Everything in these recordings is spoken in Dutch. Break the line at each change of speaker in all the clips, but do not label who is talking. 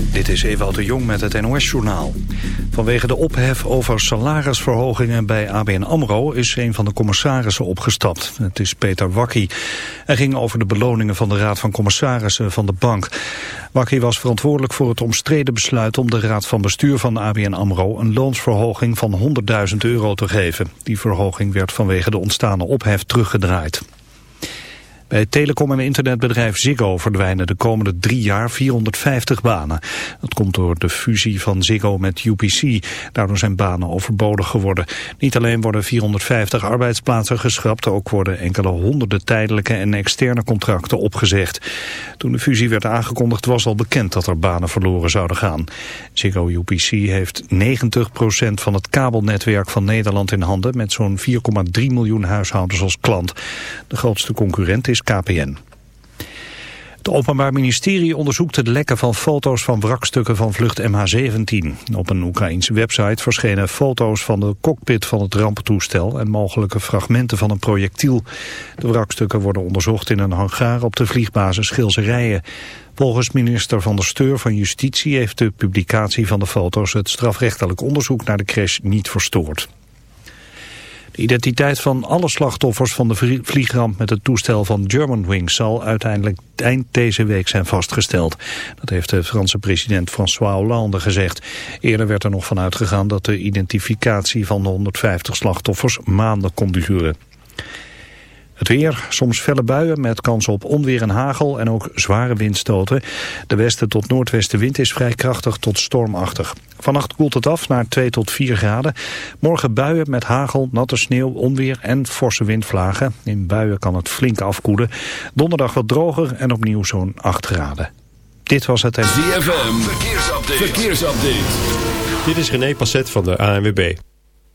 Dit is Ewout de Jong met het NOS-journaal. Vanwege de ophef over salarisverhogingen bij ABN AMRO... is een van de commissarissen opgestapt. Het is Peter Wakkie. Hij ging over de beloningen van de Raad van Commissarissen van de bank. Wakkie was verantwoordelijk voor het omstreden besluit... om de Raad van Bestuur van ABN AMRO... een loonsverhoging van 100.000 euro te geven. Die verhoging werd vanwege de ontstane ophef teruggedraaid. Bij het telecom- en internetbedrijf Ziggo verdwijnen de komende drie jaar 450 banen. Dat komt door de fusie van Ziggo met UPC. Daardoor zijn banen overbodig geworden. Niet alleen worden 450 arbeidsplaatsen geschrapt, ook worden enkele honderden tijdelijke en externe contracten opgezegd. Toen de fusie werd aangekondigd was al bekend dat er banen verloren zouden gaan. Ziggo UPC heeft 90% van het kabelnetwerk van Nederland in handen met zo'n 4,3 miljoen huishoudens als klant. De grootste concurrent is KPN. Het Openbaar Ministerie onderzoekt het lekken van foto's van wrakstukken van vlucht MH17. Op een Oekraïnse website verschenen foto's van de cockpit van het rampentoestel en mogelijke fragmenten van een projectiel. De wrakstukken worden onderzocht in een hangar op de vliegbasis Schilzerijen. Volgens minister Van der Steur van Justitie heeft de publicatie van de foto's het strafrechtelijk onderzoek naar de crash niet verstoord. De identiteit van alle slachtoffers van de vliegramp met het toestel van Germanwings zal uiteindelijk eind deze week zijn vastgesteld. Dat heeft de Franse president François Hollande gezegd. Eerder werd er nog van uitgegaan dat de identificatie van de 150 slachtoffers maanden kon duren. Het weer, soms felle buien met kans op onweer en hagel en ook zware windstoten. De westen tot noordwestenwind is vrij krachtig tot stormachtig. Vannacht koelt het af naar 2 tot 4 graden. Morgen buien met hagel, natte sneeuw, onweer en forse windvlagen. In buien kan het flink afkoelen. Donderdag wat droger en opnieuw zo'n 8 graden. Dit was het...
ZFM, verkeersupdate. verkeersupdate.
Dit is René Passet van de ANWB.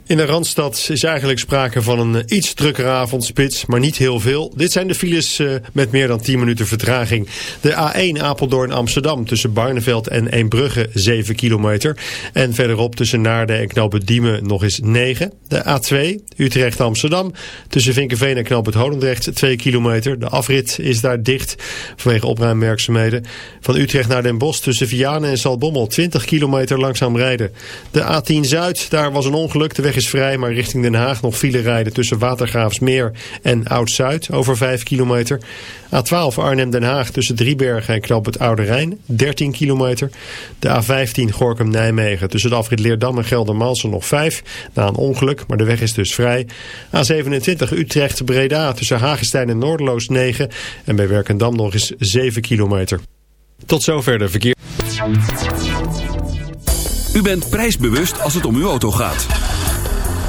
In de Randstad is eigenlijk sprake van een eh, iets drukkere avondspits, maar niet heel veel. Dit zijn de files uh, met meer dan 10 minuten vertraging. De A1 Apeldoorn-Amsterdam tussen Barneveld en Eembrugge 7 kilometer. En verderop tussen Naarden en Knoop Diemen nog eens 9. De A2 Utrecht-Amsterdam tussen Vinkenveen en Knoop het Holendrecht 2 kilometer. De afrit is daar dicht vanwege opruimwerkzaamheden. Van Utrecht naar Den Bosch tussen Vianen en Salbommel 20 kilometer langzaam rijden. De A10 Zuid, daar was een ongeluk. De weg is vrij, maar richting Den Haag nog file rijden tussen Watergraafsmeer en Oud-Zuid over 5 kilometer. A12 Arnhem-Den Haag tussen Driebergen en Knoop het Oude Rijn, 13 kilometer. De A15 Gorkum-Nijmegen tussen de afrit Leerdam en Geldermalsen nog 5, na een ongeluk, maar de weg is dus vrij. A27 Utrecht-Breda tussen Hagestein en Noordeloos 9 en bij Werkendam nog eens 7 kilometer. Tot zover de verkeer.
U bent prijsbewust als het om uw auto gaat.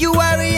you worry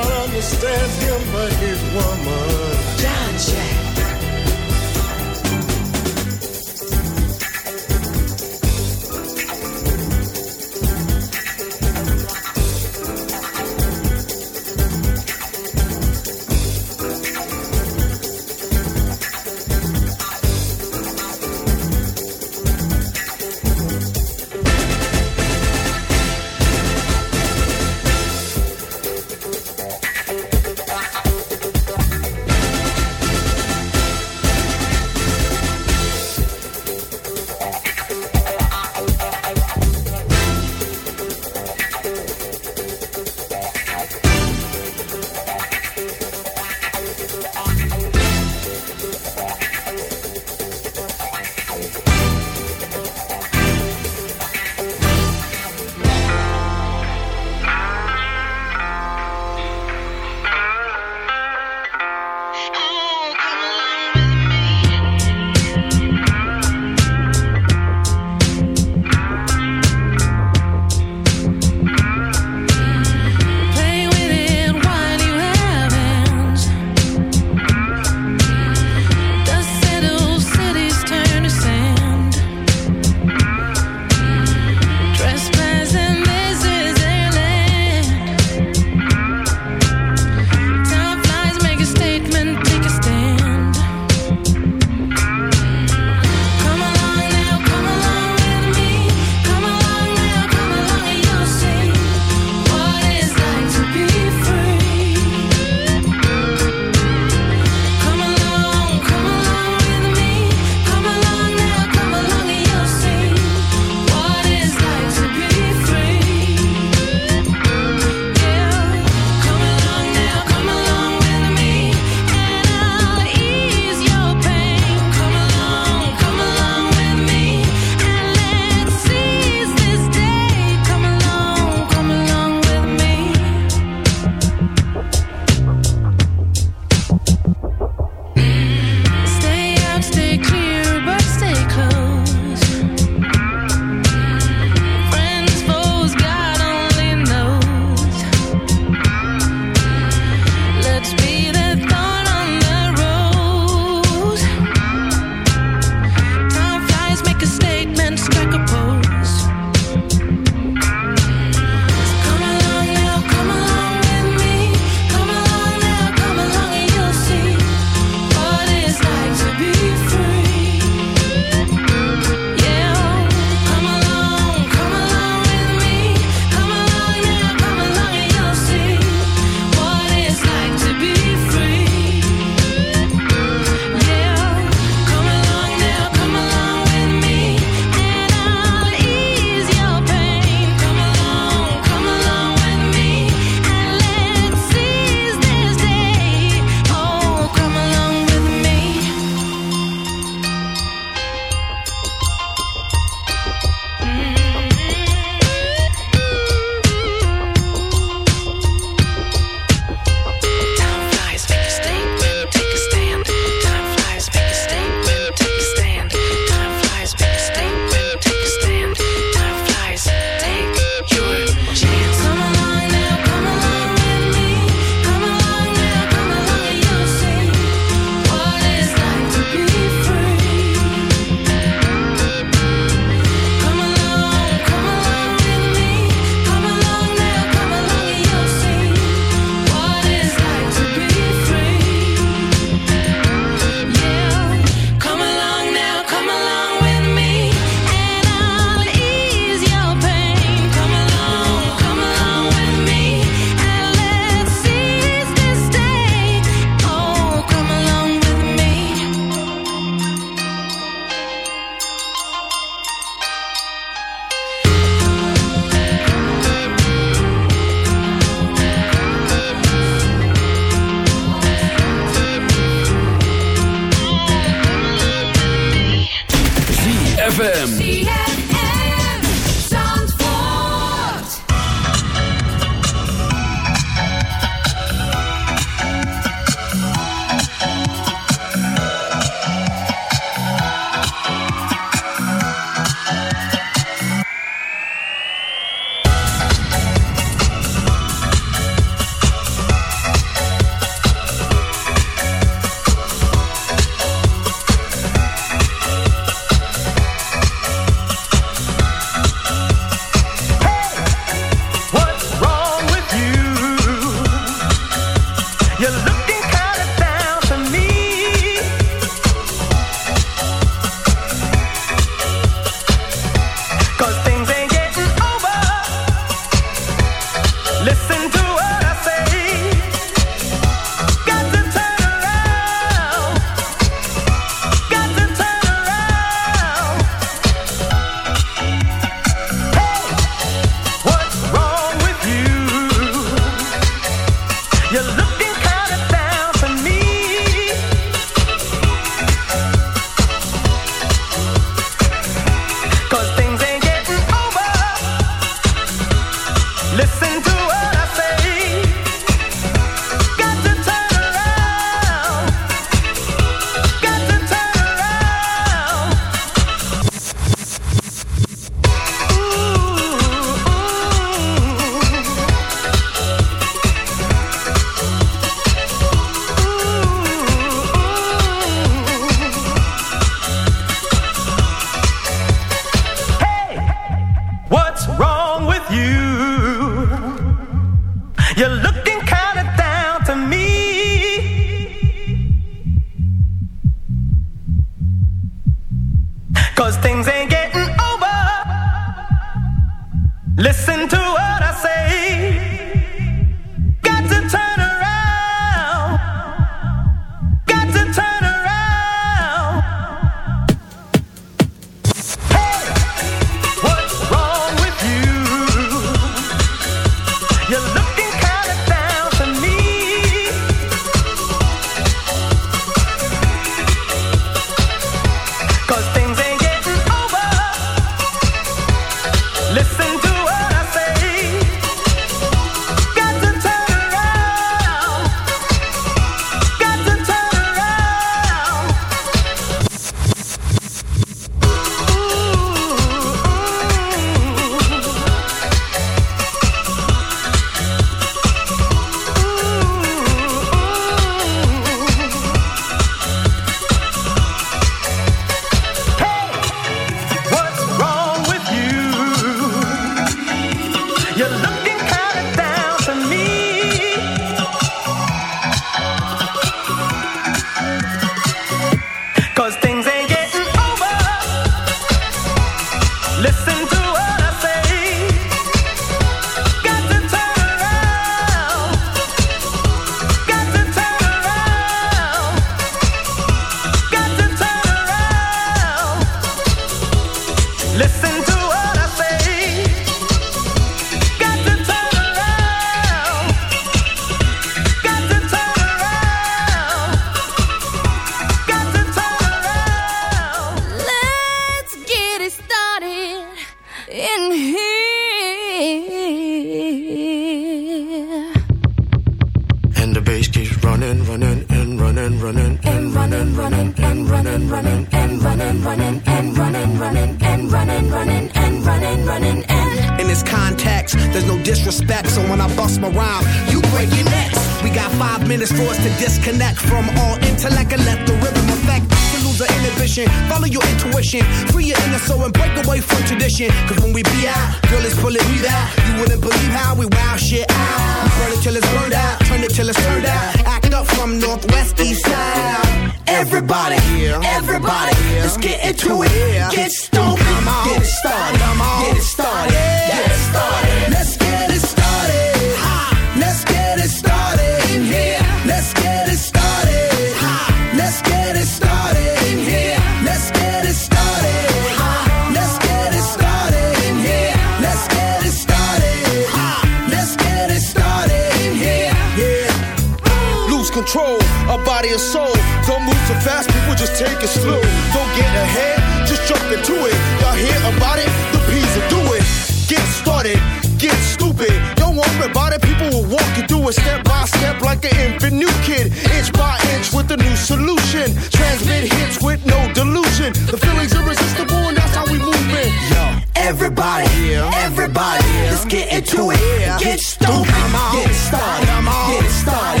Everybody, everybody, let's get into it. Get stoned, get started, get started.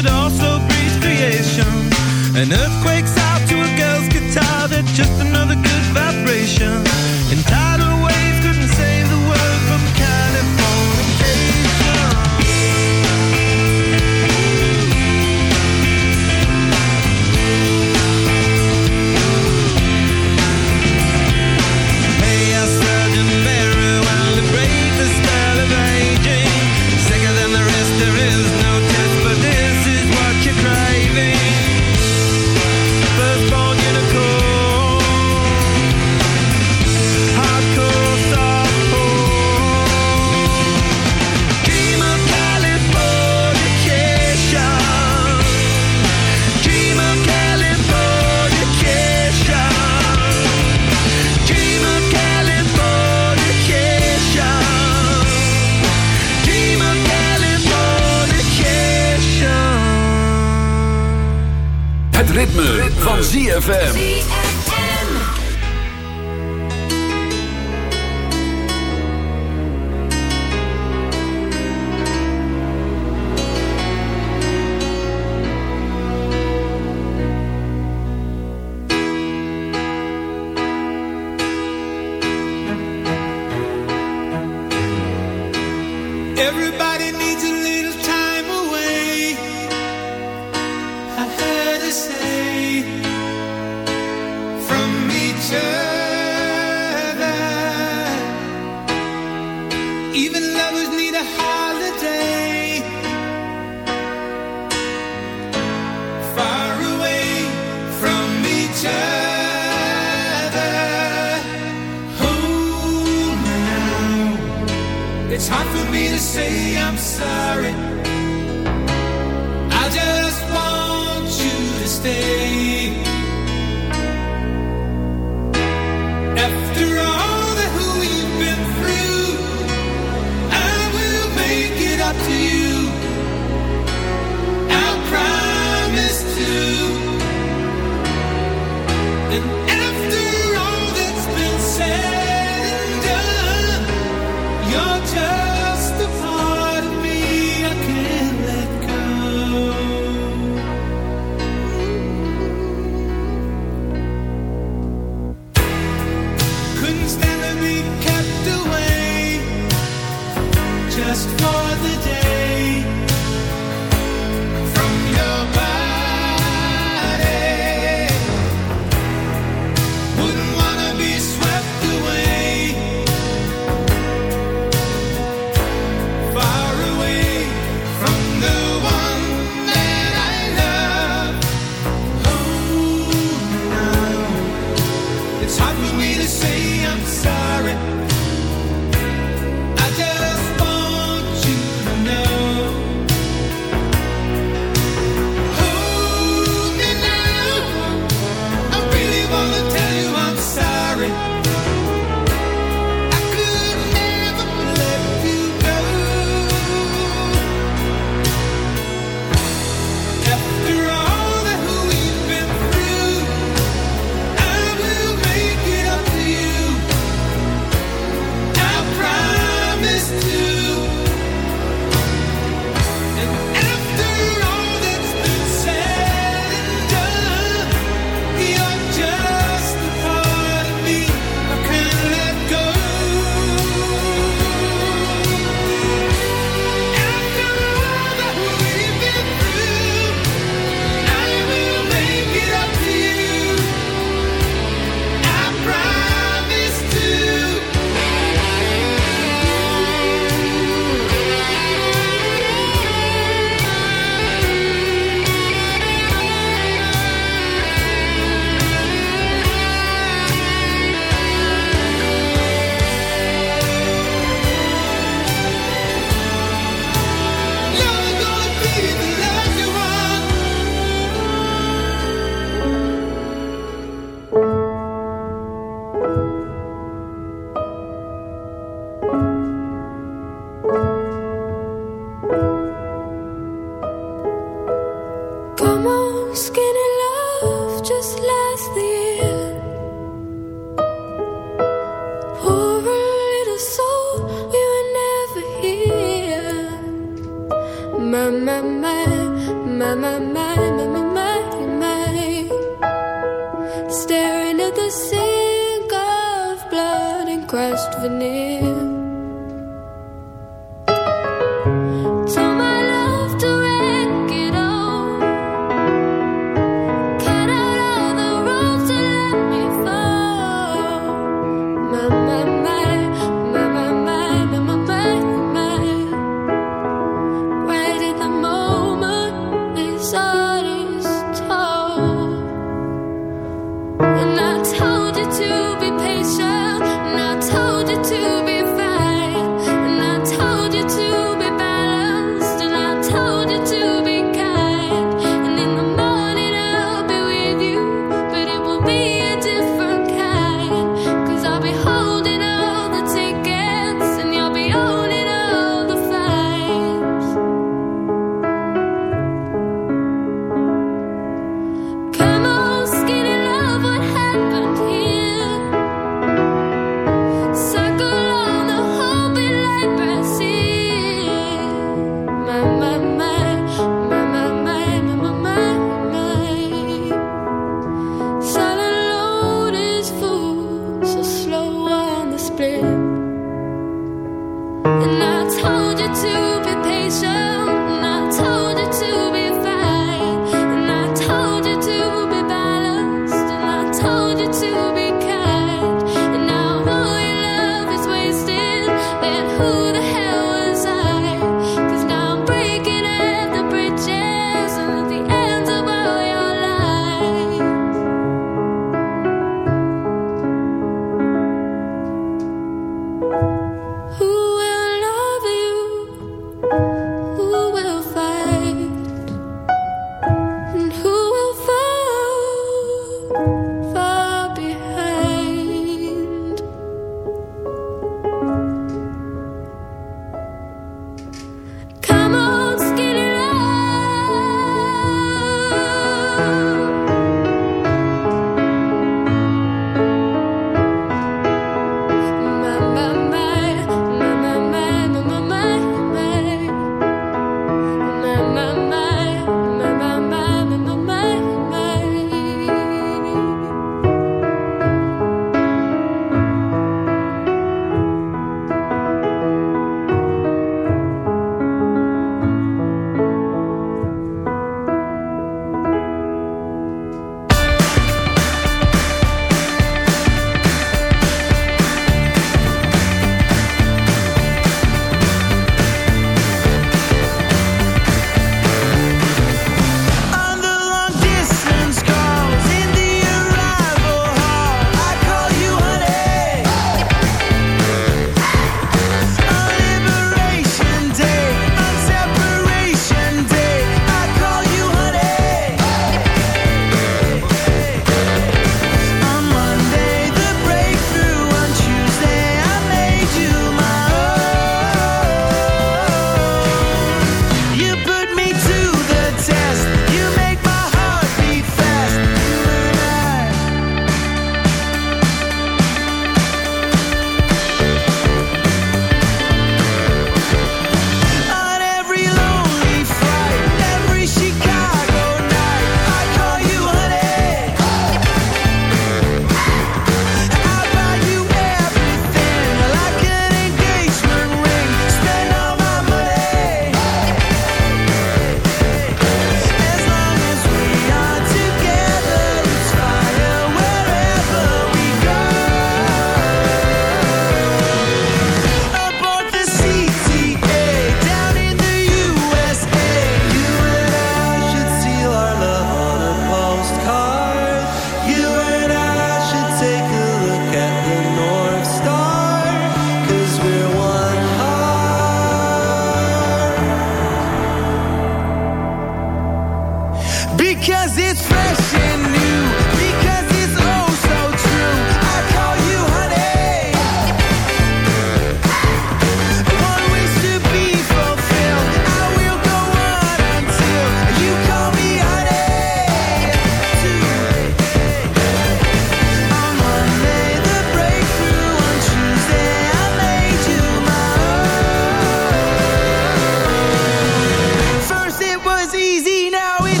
Easy now. It's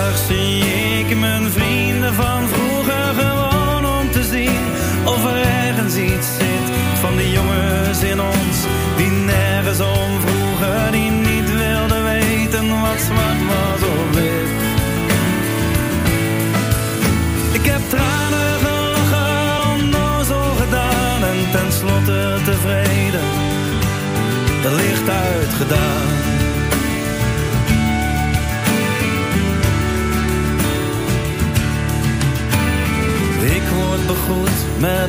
zie ik mijn vrienden van vroeger gewoon om te zien of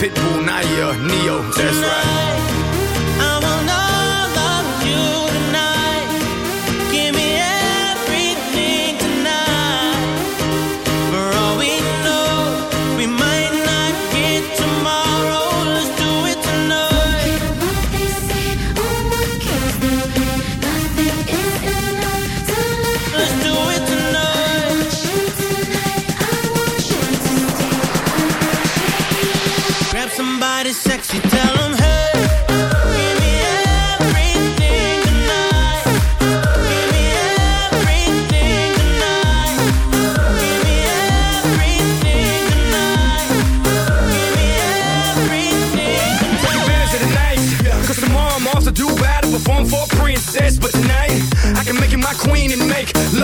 Pitbull, Naya, Neo. That's right.
I